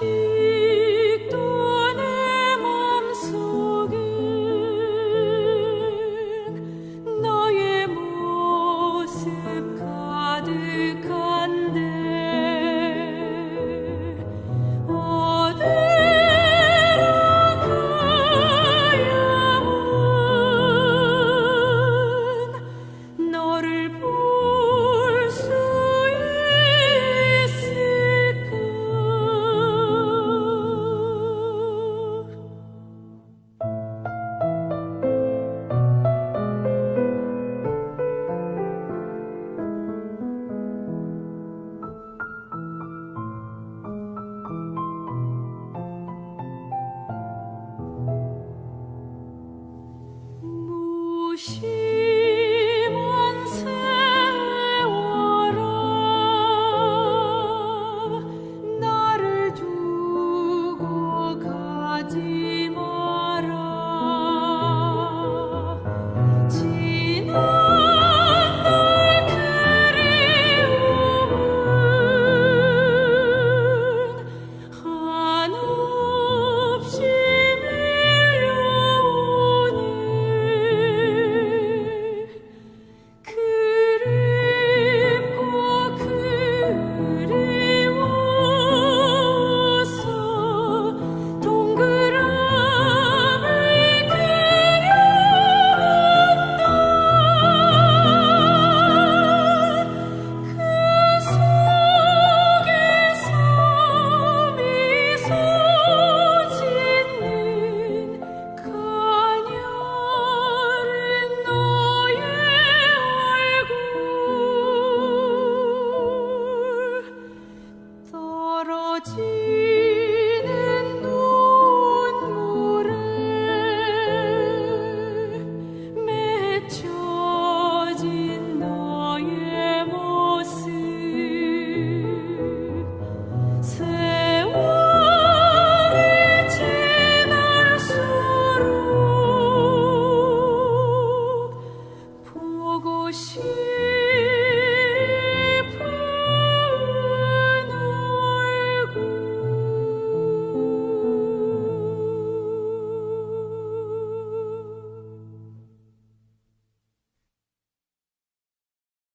you.